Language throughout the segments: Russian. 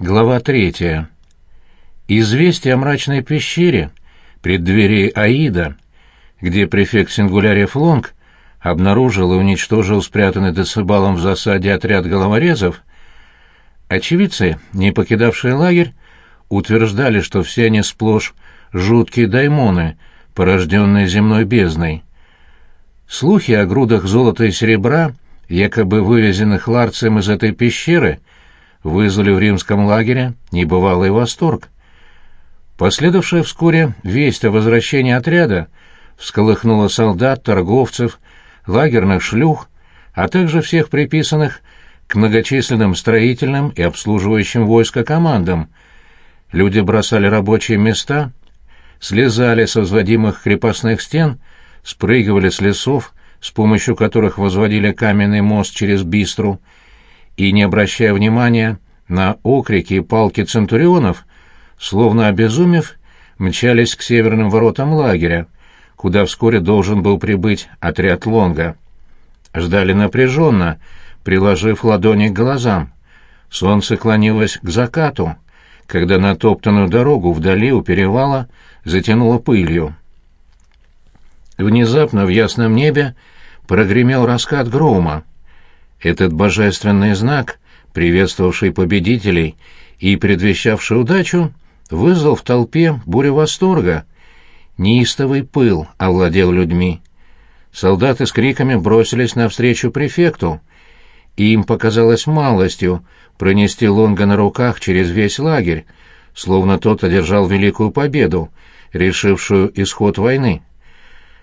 Глава третья. Известие о мрачной пещере, преддверии Аида, где префект Сингуляриев Лонг обнаружил и уничтожил спрятанный децибалом в засаде отряд головорезов, очевидцы, не покидавшие лагерь, утверждали, что все они сплошь жуткие даймоны, порожденные земной бездной. Слухи о грудах золота и серебра, якобы вывезенных ларцем из этой пещеры, вызвали в римском лагере небывалый восторг. Последовавшая вскоре весть о возвращении отряда всколыхнула солдат, торговцев, лагерных шлюх, а также всех приписанных к многочисленным строительным и обслуживающим войска командам. Люди бросали рабочие места, слезали с возводимых крепостных стен, спрыгивали с лесов, с помощью которых возводили каменный мост через Бистру, и, не обращая внимания на окрики и палки центурионов, словно обезумев, мчались к северным воротам лагеря, куда вскоре должен был прибыть отряд Лонга. Ждали напряженно, приложив ладони к глазам. Солнце клонилось к закату, когда натоптанную дорогу вдали у перевала затянуло пылью. Внезапно в ясном небе прогремел раскат грома. Этот божественный знак, приветствовавший победителей и предвещавший удачу, вызвал в толпе бурю восторга. Неистовый пыл овладел людьми. Солдаты с криками бросились навстречу префекту. И им показалось малостью пронести Лонга на руках через весь лагерь, словно тот одержал великую победу, решившую исход войны.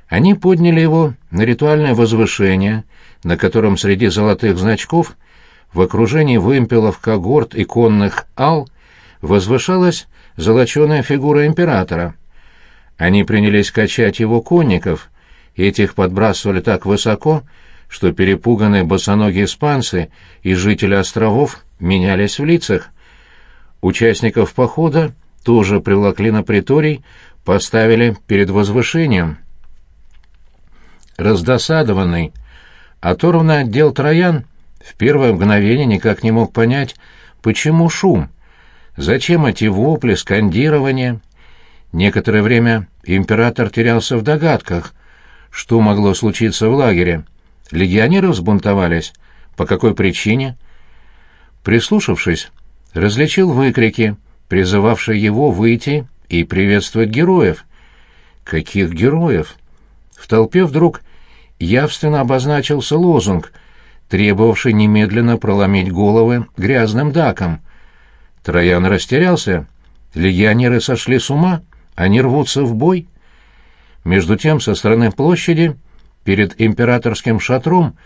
Они подняли его на ритуальное возвышение, на котором среди золотых значков в окружении вымпелов, когорт и конных ал возвышалась золоченая фигура императора. Они принялись качать его конников, этих подбрасывали так высоко, что перепуганные босоногие испанцы и жители островов менялись в лицах. Участников похода тоже привлекли на приторий, поставили перед возвышением. Раздосадованный, Оторванный отдел Троян в первое мгновение никак не мог понять, почему шум, зачем эти вопли, скандирования. Некоторое время император терялся в догадках, что могло случиться в лагере. Легионеры взбунтовались? По какой причине? Прислушавшись, различил выкрики, призывавшие его выйти и приветствовать героев. Каких героев? В толпе вдруг явственно обозначился лозунг, требовавший немедленно проломить головы грязным даком. Троян растерялся. Легионеры сошли с ума, они рвутся в бой. Между тем, со стороны площади, перед императорским шатром,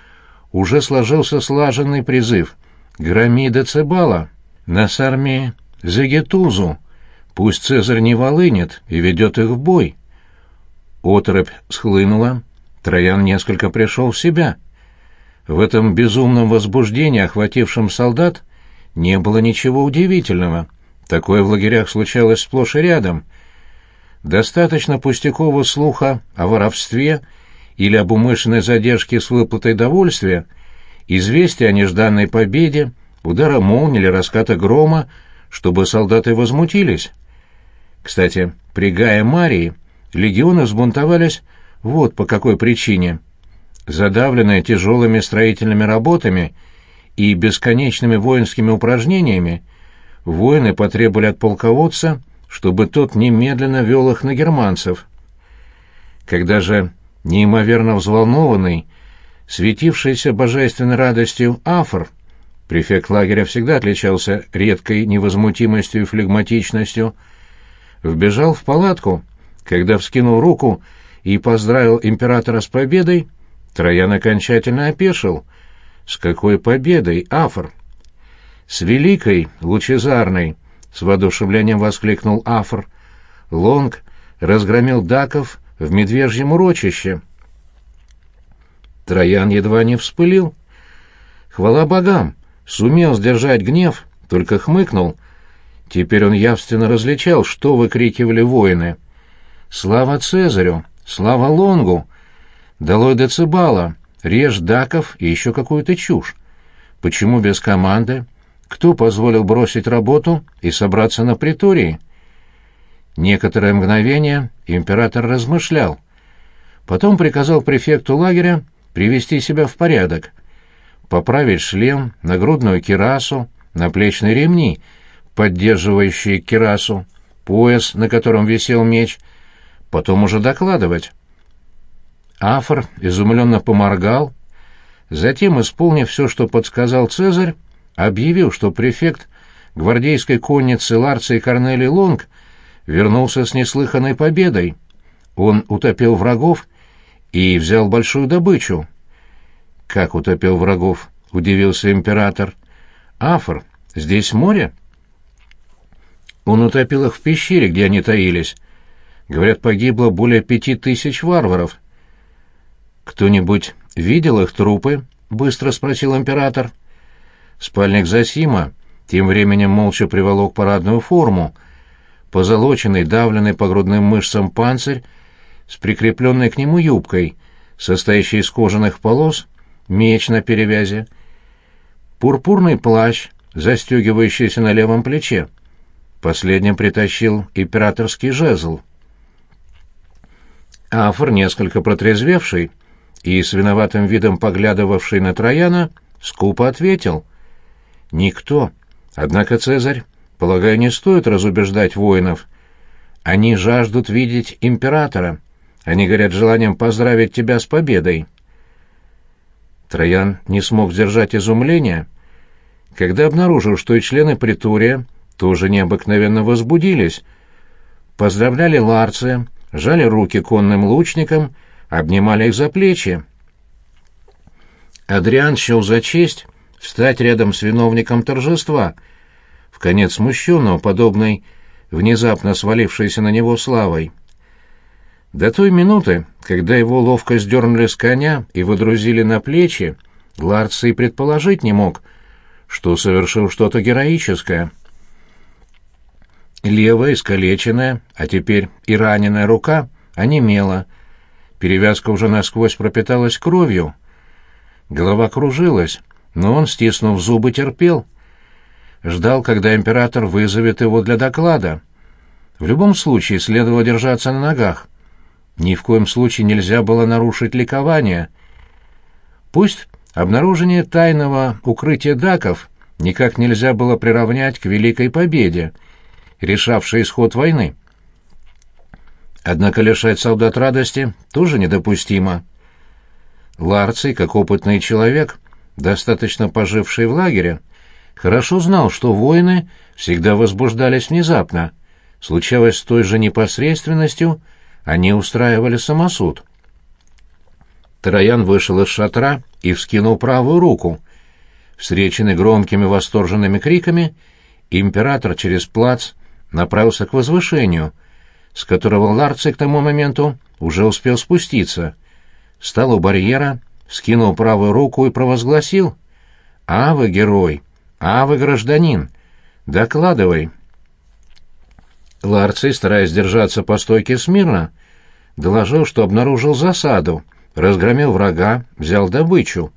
уже сложился слаженный призыв «Громи Децибала! Нас армии Загетузу! Пусть Цезарь не волынет и ведет их в бой!» Оторопь схлынула, Троян несколько пришел в себя. В этом безумном возбуждении, охватившем солдат, не было ничего удивительного. Такое в лагерях случалось сплошь и рядом. Достаточно пустякового слуха о воровстве или об умышленной задержке с выплатой довольствия, известия о нежданной победе, удара молнии или раската грома, чтобы солдаты возмутились. Кстати, при Гае Марии легионы взбунтовались вот по какой причине. Задавленная тяжелыми строительными работами и бесконечными воинскими упражнениями, воины потребовали от полководца, чтобы тот немедленно вел их на германцев. Когда же неимоверно взволнованный, светившийся божественной радостью Афр, префект лагеря всегда отличался редкой невозмутимостью и флегматичностью, вбежал в палатку, когда вскинул руку и поздравил императора с победой, Троян окончательно опешил. С какой победой, Афр? С великой, лучезарной, с воодушевлением воскликнул Афр. Лонг разгромил даков в медвежьем урочище. Троян едва не вспылил. Хвала богам, сумел сдержать гнев, только хмыкнул. Теперь он явственно различал, что выкрикивали воины. «Слава Цезарю! Слава Лонгу! Долой Децибала! Режь Даков и еще какую-то чушь! Почему без команды? кто позволил бросить работу и собраться на притории? Некоторое мгновение император размышлял. Потом приказал префекту лагеря привести себя в порядок, поправить шлем, нагрудную кирасу, наплечные ремни, поддерживающие кирасу, пояс, на котором висел меч, потом уже докладывать. Афор изумленно поморгал, затем, исполнив все, что подсказал Цезарь, объявил, что префект гвардейской конницы Ларций Корнелий Лонг вернулся с неслыханной победой. Он утопил врагов и взял большую добычу. «Как утопил врагов?» — удивился император. «Афор, здесь море?» Он утопил их в пещере, где они таились. Говорят, погибло более пяти тысяч варваров. «Кто-нибудь видел их трупы?» — быстро спросил император. Спальник Засима тем временем молча приволок парадную форму, позолоченный, давленный по грудным мышцам панцирь с прикрепленной к нему юбкой, состоящей из кожаных полос, меч на перевязи, пурпурный плащ, застегивающийся на левом плече. Последним притащил императорский жезл. Афр, несколько протрезвевший и с виноватым видом поглядывавший на Трояна, скупо ответил. «Никто. Однако, Цезарь, полагаю, не стоит разубеждать воинов. Они жаждут видеть императора. Они горят желанием поздравить тебя с победой». Троян не смог сдержать изумления, когда обнаружил, что и члены притория тоже необыкновенно возбудились. Поздравляли Ларция, жали руки конным лучникам, обнимали их за плечи. Адриан счел за честь встать рядом с виновником торжества, в конец смущенного, подобной внезапно свалившейся на него славой. До той минуты, когда его ловко сдернули с коня и выдрузили на плечи, Ларц и предположить не мог, что совершил что-то героическое. Левая, искалеченная, а теперь и раненая рука онемела. Перевязка уже насквозь пропиталась кровью. Голова кружилась, но он, стиснув зубы, терпел. Ждал, когда император вызовет его для доклада. В любом случае следовало держаться на ногах. Ни в коем случае нельзя было нарушить ликование. Пусть обнаружение тайного укрытия даков никак нельзя было приравнять к великой победе — решавший исход войны. Однако лишать солдат радости тоже недопустимо. Ларций, как опытный человек, достаточно поживший в лагере, хорошо знал, что воины всегда возбуждались внезапно. Случалось с той же непосредственностью, они устраивали самосуд. Троян вышел из шатра и вскинул правую руку. Встреченный громкими восторженными криками, император через плац направился к возвышению, с которого Ларций к тому моменту уже успел спуститься. Встал у барьера, скинул правую руку и провозгласил «А вы герой! А вы гражданин! Докладывай!» Ларций, стараясь держаться по стойке смирно, доложил, что обнаружил засаду, разгромил врага, взял добычу.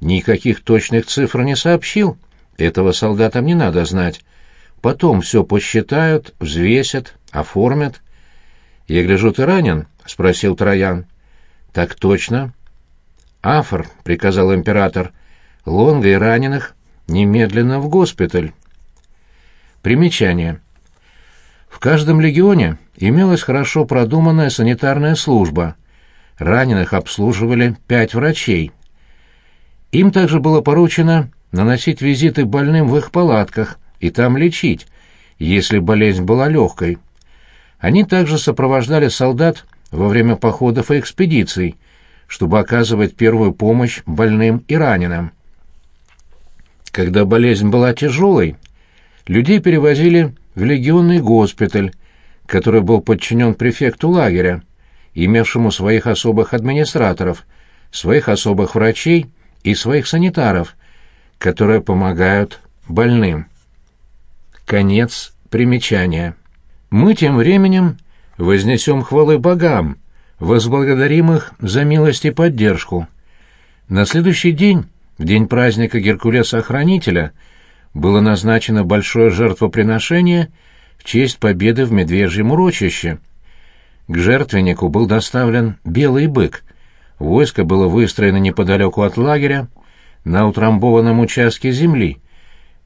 Никаких точных цифр не сообщил, этого солдатам не надо знать. Потом все посчитают, взвесят, оформят. «Я гляжу, ты ранен?» — спросил Троян. «Так точно». «Афор», — приказал император, — «Лонга и раненых немедленно в госпиталь». Примечание. В каждом легионе имелась хорошо продуманная санитарная служба. Раненых обслуживали пять врачей. Им также было поручено наносить визиты больным в их палатках, и там лечить, если болезнь была легкой. Они также сопровождали солдат во время походов и экспедиций, чтобы оказывать первую помощь больным и раненым. Когда болезнь была тяжелой, людей перевозили в легионный госпиталь, который был подчинен префекту лагеря, имевшему своих особых администраторов, своих особых врачей и своих санитаров, которые помогают больным. Конец примечания. Мы тем временем вознесем хвалы богам, возблагодарим их за милость и поддержку. На следующий день, в день праздника Геркулеса-охранителя, было назначено большое жертвоприношение в честь победы в Медвежьем урочище. К жертвеннику был доставлен белый бык. Войско было выстроено неподалеку от лагеря, на утрамбованном участке земли,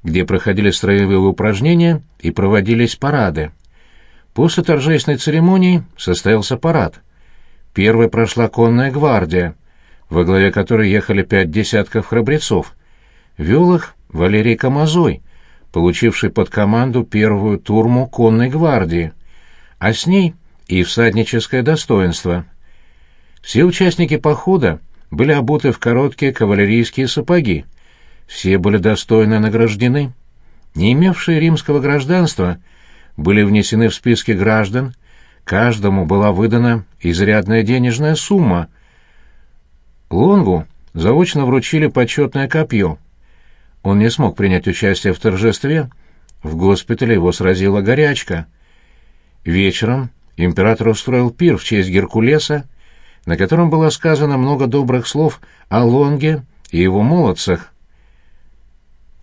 где проходили строевые упражнения и проводились парады. После торжественной церемонии состоялся парад. Первой прошла конная гвардия, во главе которой ехали пять десятков храбрецов. Вел их Валерий Камазой, получивший под команду первую турму конной гвардии, а с ней и всадническое достоинство. Все участники похода были обуты в короткие кавалерийские сапоги. Все были достойно награждены. Не имевшие римского гражданства были внесены в списки граждан, каждому была выдана изрядная денежная сумма. Лонгу заочно вручили почетное копье — он не смог принять участие в торжестве. В госпитале его сразила горячка. Вечером император устроил пир в честь Геркулеса, на котором было сказано много добрых слов о Лонге и его молодцах.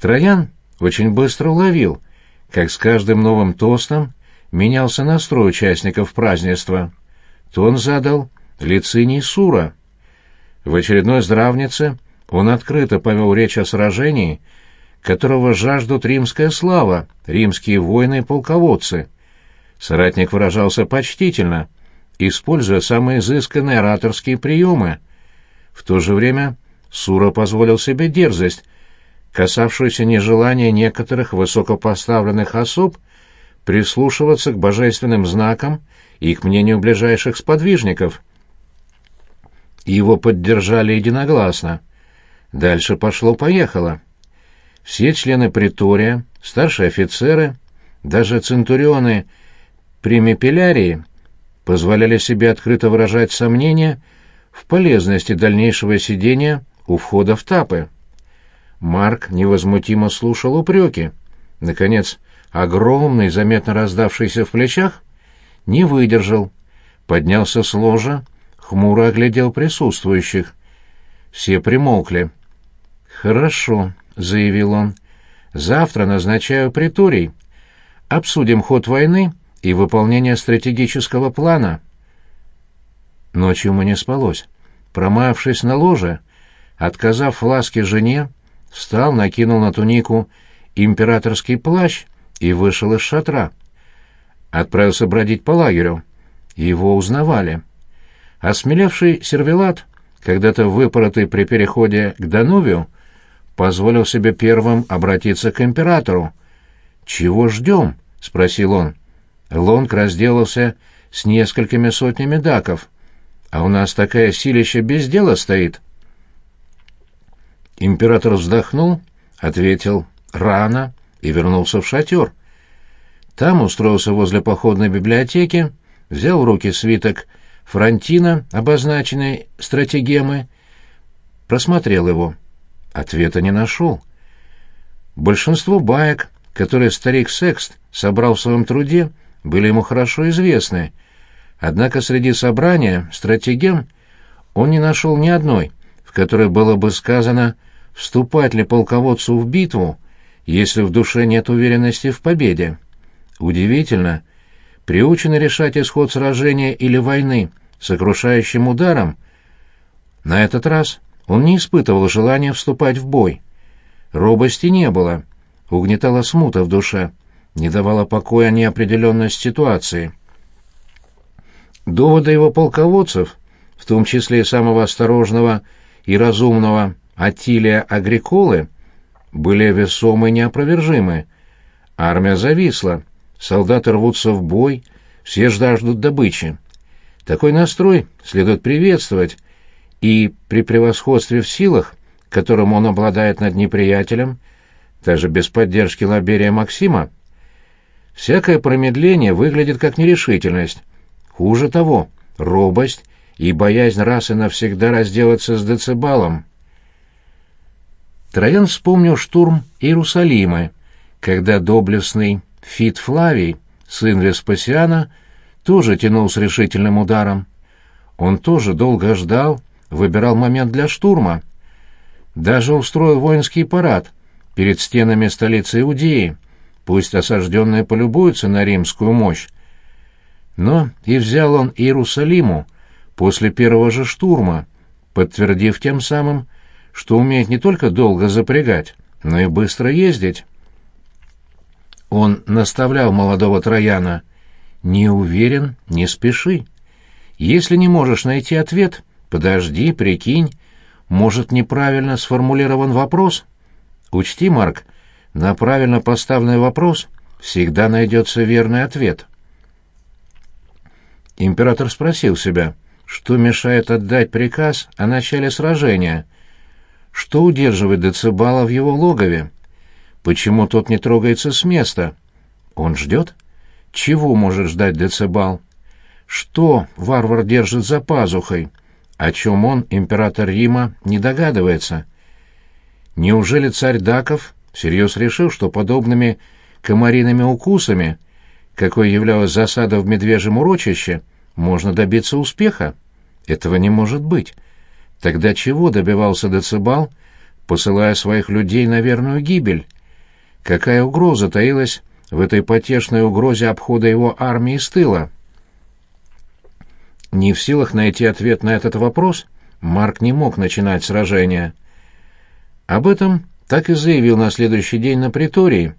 Троян очень быстро уловил, как с каждым новым тостом менялся настрой участников празднества. Тон задал Лициний Сура. В очередной здравнице — он открыто повел речь о сражении, которого жаждут римская слава, римские воины и полководцы. Соратник выражался почтительно, используя самые изысканные ораторские приемы. В то же время Сура позволил себе дерзость, касавшуюся нежелания некоторых высокопоставленных особ прислушиваться к божественным знакам и к мнению ближайших сподвижников. Его поддержали единогласно. Дальше пошло-поехало. Все члены притория, старшие офицеры, даже центурионы примепелярии позволяли себе открыто выражать сомнения в полезности дальнейшего сидения у входа в тапы. Марк невозмутимо слушал упреки. Наконец, огромный, заметно раздавшийся в плечах, не выдержал, поднялся с ложа, хмуро оглядел присутствующих. Все примолкли. «Хорошо», — заявил он. «Завтра назначаю приторий. Обсудим ход войны и выполнение стратегического плана». Ночью ему не спалось. Промавшись на ложе, отказав в ласке жене, встал, накинул на тунику императорский плащ и вышел из шатра. Отправился бродить по лагерю. Его узнавали. Осмелевший сервелат, когда-то выпоротый при переходе к Данувию, позволил себе первым обратиться к императору. «Чего ждем?» — спросил он. Лонг разделался с несколькими сотнями даков, а у нас такая силища без дела стоит. Император вздохнул, ответил «рано» и вернулся в шатер. Там устроился возле походной библиотеки, взял в руки свиток Фронтина, обозначенный стратегемы, просмотрел его. Ответа не нашел. Большинство баек, которые старик Секст собрал в своем труде, были ему хорошо известны. Однако среди собрания стратегем он не нашел ни одной, в которой было бы сказано «вступать ли полководцу в битву, если в душе нет уверенности в победе». Удивительно, приученный решать исход сражения или войны сокрушающим ударом, на этот раз он не испытывал желания вступать в бой. Робости не было, угнетала смута в душе, не давала покоя неопределенность ситуации. Доводы его полководцев, в том числе и самого осторожного и разумного Аттилия Агриколы, были весомы и неопровержимы. Армия зависла, солдаты рвутся в бой, все ждут добычи. Такой настрой следует приветствовать, и при превосходстве в силах, которым он обладает над неприятелем, даже без поддержки Лаберия Максима, всякое промедление выглядит как нерешительность. Хуже того, робость и боязнь раз и навсегда разделаться с Децибалом. Троян вспомнил штурм Иерусалима, когда доблестный Фит Флавий, сын Веспасиана, тоже тянул с решительным ударом. Он тоже долго ждал, выбирал момент для штурма. Даже устроил воинский парад, перед стенами столицы Иудеи, пусть осажденные полюбуются на римскую мощь. Но и взял он Иерусалиму после первого же штурма, подтвердив тем самым, что умеет не только долго запрягать, но и быстро ездить. Он наставлял молодого Трояна «Не уверен, не спеши. Если не можешь найти ответ, подожди, прикинь, может, неправильно сформулирован вопрос? Учти, Марк, на правильно поставленный вопрос всегда найдется верный ответ». Император спросил себя, что мешает отдать приказ о начале сражения, что удерживает Децибала в его логове, Почему тот не трогается с места? Он ждет? Чего может ждать Децибал? Что варвар держит за пазухой? О чем он, император Рима, не догадывается? Неужели царь Даков всерьез решил, что подобными комариными укусами, какой являлась засада в медвежьем урочище, можно добиться успеха? Этого не может быть. Тогда чего добивался Децибал, посылая своих людей на верную гибель? Какая угроза таилась в этой потешной угрозе обхода его армии с тыла? Не в силах найти ответ на этот вопрос, Марк не мог начинать сражение. Об этом так и заявил на следующий день на притории.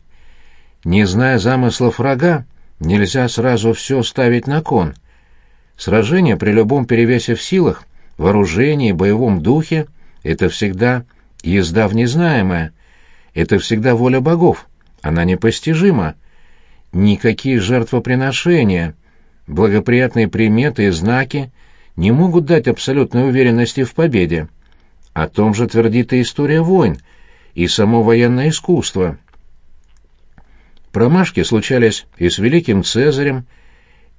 Не зная замыслов врага, нельзя сразу все ставить на кон. Сражение при любом перевесе в силах, вооружении, боевом духе — это всегда езда в незнаемое — это всегда воля богов, она непостижима. Никакие жертвоприношения, благоприятные приметы и знаки не могут дать абсолютной уверенности в победе. О том же твердит и история войн, и само военное искусство. Промашки случались и с великим Цезарем,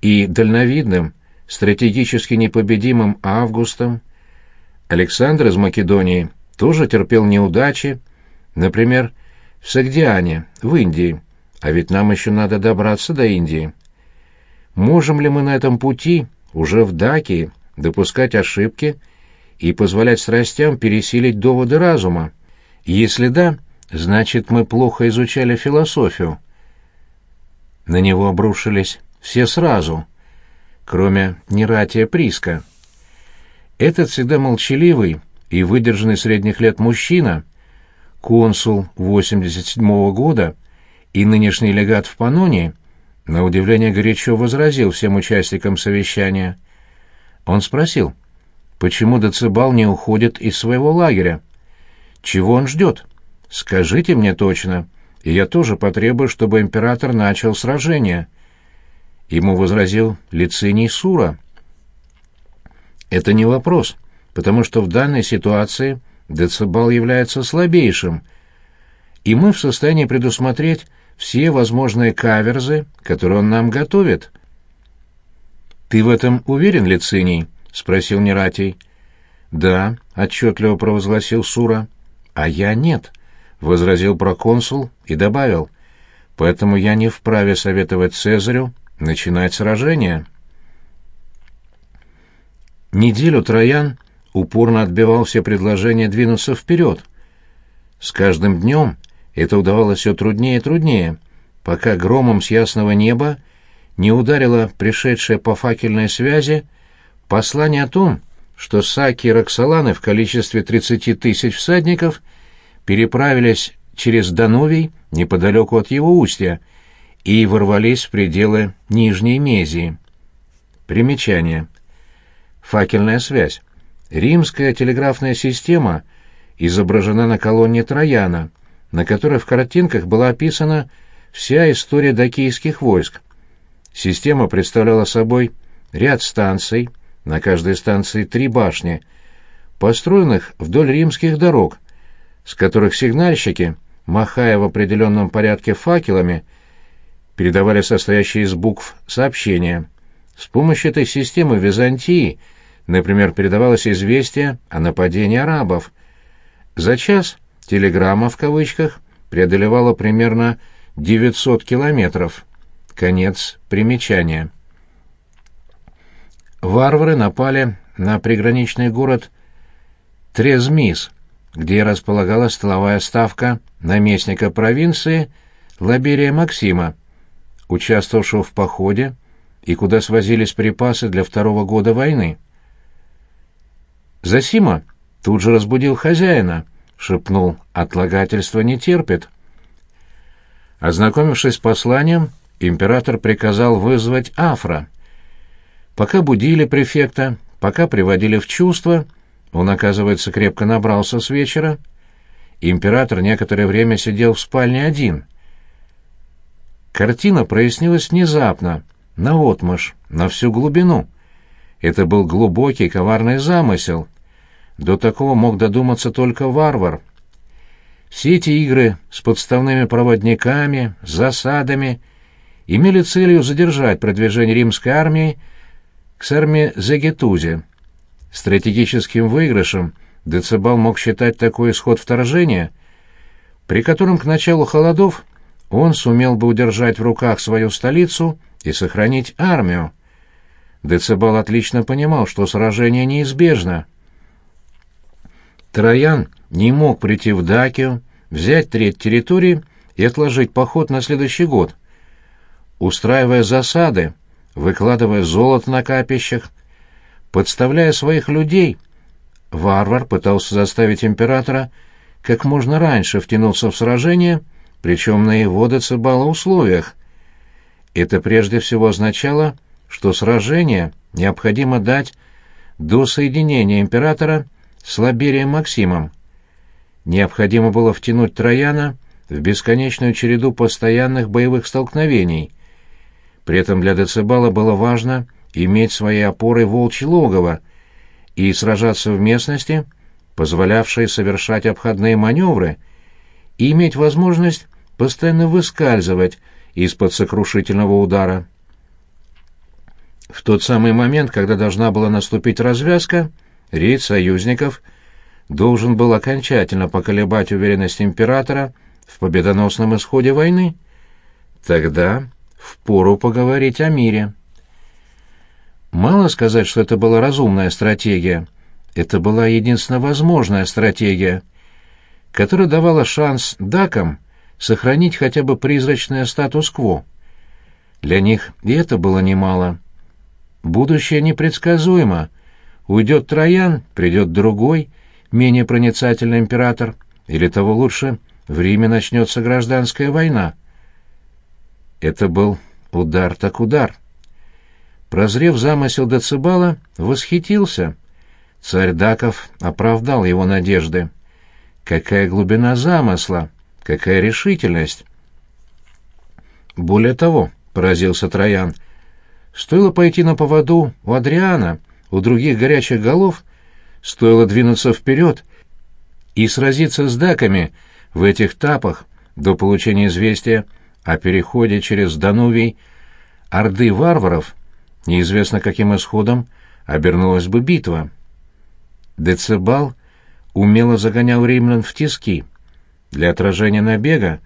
и дальновидным, стратегически непобедимым Августом. Александр из Македонии тоже терпел неудачи, Например, в Сагдиане, в Индии. А ведь нам еще надо добраться до Индии. Можем ли мы на этом пути, уже в Дакии, допускать ошибки и позволять страстям пересилить доводы разума? Если да, значит, мы плохо изучали философию. На него обрушились все сразу, кроме Нератия Приска. Этот всегда молчаливый и выдержанный средних лет мужчина — консул 87 -го года и нынешний легат в Панонии, на удивление горячо возразил всем участникам совещания. Он спросил, почему Децибал не уходит из своего лагеря? Чего он ждет? Скажите мне точно, и я тоже потребую, чтобы император начал сражение. Ему возразил Лициний Сура. Это не вопрос, потому что в данной ситуации Децибал является слабейшим, и мы в состоянии предусмотреть все возможные каверзы, которые он нам готовит. «Ты в этом уверен, Лициний?» — спросил Нератий. «Да», — отчетливо провозгласил Сура. «А я нет», — возразил проконсул и добавил. «Поэтому я не вправе советовать Цезарю начинать сражение». Неделю Троян упорно отбивал все предложения двинуться вперед. С каждым днем это удавалось все труднее и труднее, пока громом с ясного неба не ударило пришедшее по факельной связи послание о том, что Саки и Роксоланы в количестве 30 тысяч всадников переправились через Дановий неподалеку от его устья и ворвались в пределы Нижней Мезии. Примечание. Факельная связь. Римская телеграфная система изображена на колонне Трояна, на которой в картинках была описана вся история дакийских войск. Система представляла собой ряд станций, на каждой станции три башни, построенных вдоль римских дорог, с которых сигнальщики, махая в определенном порядке факелами, передавали состоящие из букв сообщения. С помощью этой системы Византии – Например, передавалось известие о нападении арабов. За час телеграмма в кавычках преодолевала примерно 900 километров. Конец примечания. Варвары напали на приграничный город Трезмис, где располагалась столовая ставка наместника провинции Лаберия Максима, участвовавшего в походе и куда свозились припасы для второго года войны. Засима тут же разбудил хозяина, шепнул «отлагательство не терпит». Ознакомившись с посланием, император приказал вызвать Афра. Пока будили префекта, пока приводили в чувство, он, оказывается, крепко набрался с вечера, император некоторое время сидел в спальне один. Картина прояснилась внезапно, наотмашь, на всю глубину. Это был глубокий коварный замысел. До такого мог додуматься только варвар. Все эти игры с подставными проводниками, засадами имели целью задержать продвижение римской армии к Сарме-Загетузе. Стратегическим выигрышем Децибал мог считать такой исход вторжения, при котором к началу холодов он сумел бы удержать в руках свою столицу и сохранить армию. Децибал отлично понимал, что сражение неизбежно. Троян не мог прийти в Дакию, взять треть территории и отложить поход на следующий год. Устраивая засады, выкладывая золото на капищах, подставляя своих людей, варвар пытался заставить императора как можно раньше втянуться в сражение, причем на его децибала условиях. Это прежде всего означало, что сражение необходимо дать до соединения императора с Лаберием Максимом. Необходимо было втянуть Трояна в бесконечную череду постоянных боевых столкновений. При этом для Децибала было важно иметь своей опорой волчье логово и сражаться в местности, позволявшей совершать обходные маневры, и иметь возможность постоянно выскальзывать из-под сокрушительного удара. В тот самый момент, когда должна была наступить развязка, рейд союзников должен был окончательно поколебать уверенность императора в победоносном исходе войны. Тогда впору поговорить о мире. Мало сказать, что это была разумная стратегия. Это была единственно возможная стратегия, которая давала шанс дакам сохранить хотя бы призрачное статус-кво. Для них и это было немало. Будущее непредсказуемо. Уйдет Троян, придет другой, менее проницательный император, или того лучше, в Риме начнется гражданская война. Это был удар так удар. Прозрев замысел Децибала, восхитился. Царь Даков оправдал его надежды. Какая глубина замысла, какая решительность! Более того, поразился Троян, стоило пойти на поводу у Адриана, у других горячих голов, стоило двинуться вперед и сразиться с даками в этих тапах до получения известия о переходе через Данувий орды варваров — Неизвестно, каким исходом обернулась бы битва. Децибал умело загонял римлян в тиски. Для отражения набега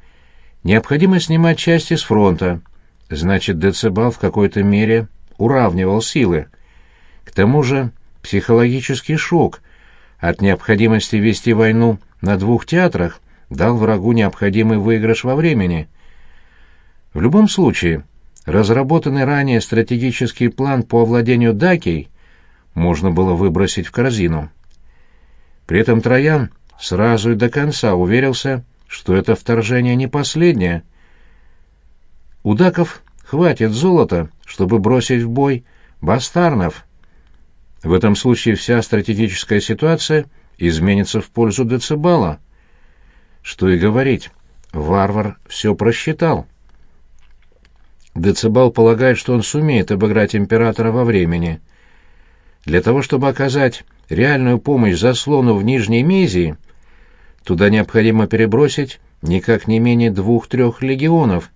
необходимо снимать части с фронта, значит, Децибал в какой-то мере уравнивал силы. К тому же психологический шок от необходимости вести войну на двух театрах дал врагу необходимый выигрыш во времени. В любом случае, Разработанный ранее стратегический план по овладению Дакией можно было выбросить в корзину. При этом Троян сразу и до конца уверился, что это вторжение не последнее. У даков хватит золота, чтобы бросить в бой бастарнов. В этом случае вся стратегическая ситуация изменится в пользу Децибала. Что и говорить, варвар все просчитал. Децибал полагает, что он сумеет обыграть императора во времени. Для того, чтобы оказать реальную помощь заслону в Нижней Мезии, туда необходимо перебросить никак не менее двух-трех легионов.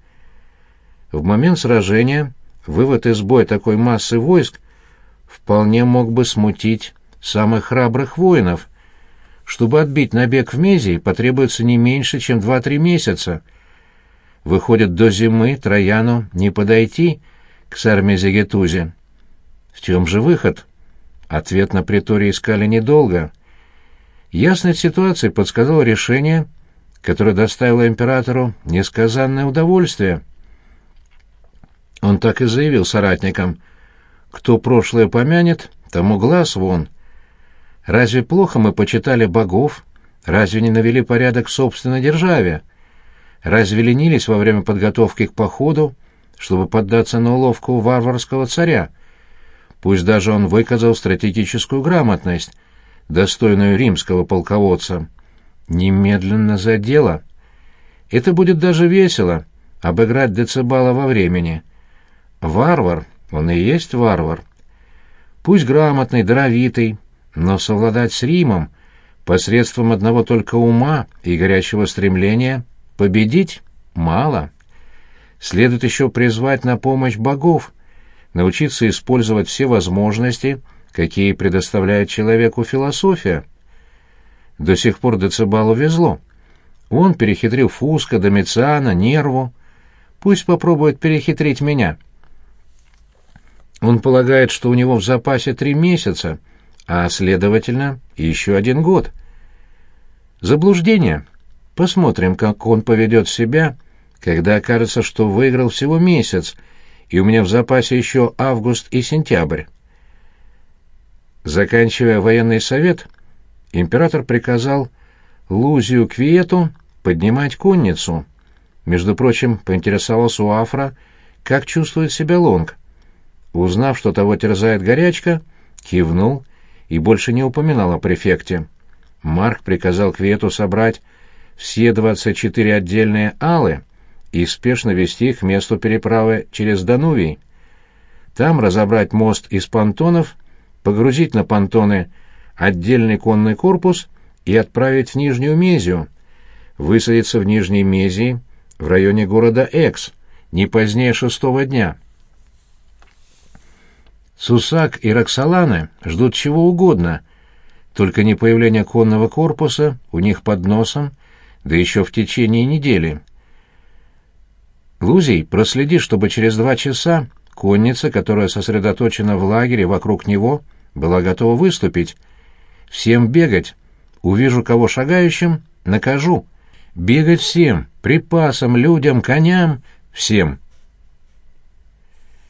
В момент сражения вывод из боя такой массы войск вполне мог бы смутить самых храбрых воинов. Чтобы отбить набег в Мезии, потребуется не меньше, чем два-три месяца — Выходит, до зимы Трояну не подойти к Сармезегетузе. В чем же выход? Ответ на притории искали недолго. Ясность ситуации подсказал решение которая доставила императору несказанное удовольствие. Он так и заявил соратникам, «Кто прошлое помянет, тому глаз вон». Разве плохо мы почитали богов? Разве не навели порядок в собственной державе? Разве ленились во время подготовки к походу, чтобы поддаться на уловку варварского царя? Пусть даже он выказал стратегическую грамотность, достойную римского полководца. Немедленно за дело. Это будет даже весело — обыграть Децибала во времени. Варвар, он и есть варвар. Пусть грамотный, даровитый, но совладать с Римом посредством одного только ума и горячего стремления победить мало. Следует еще призвать на помощь богов, научиться использовать все возможности, какие предоставляет человеку философия. До сих пор Децибалу везло. Он перехитрил Фуска, Домициана, Нерву. Пусть попробует перехитрить меня. Он полагает, что у него в запасе три месяца, а, следовательно, еще один год. Заблуждение. Посмотрим, как он поведет себя, когда окажется, что выиграл всего месяц, и у меня в запасе еще август и сентябрь. Заканчивая военный совет, император приказал Лузию Квиету поднимать конницу. Между прочим, поинтересовался у Афра, как чувствует себя Лонг. Узнав, что того терзает горячка, кивнул и больше не упоминал о префекте. Марк приказал Квету собрать все 24 отдельные алы и спешно вести их к месту переправы через Данувий. Там разобрать мост из понтонов, погрузить на понтоны отдельный конный корпус и отправить в Нижнюю Мезию, высадиться в Нижней Мезии в районе города Экс, не позднее шестого дня. Сусак и Роксоланы ждут чего угодно, только не появления конного корпуса у них под носом, да еще в течение недели. Лузий, проследи, чтобы через два часа конница, которая сосредоточена в лагере вокруг него, была готова выступить. Всем бегать. Увижу кого шагающим, накажу. Бегать всем, припасам, людям, коням, всем.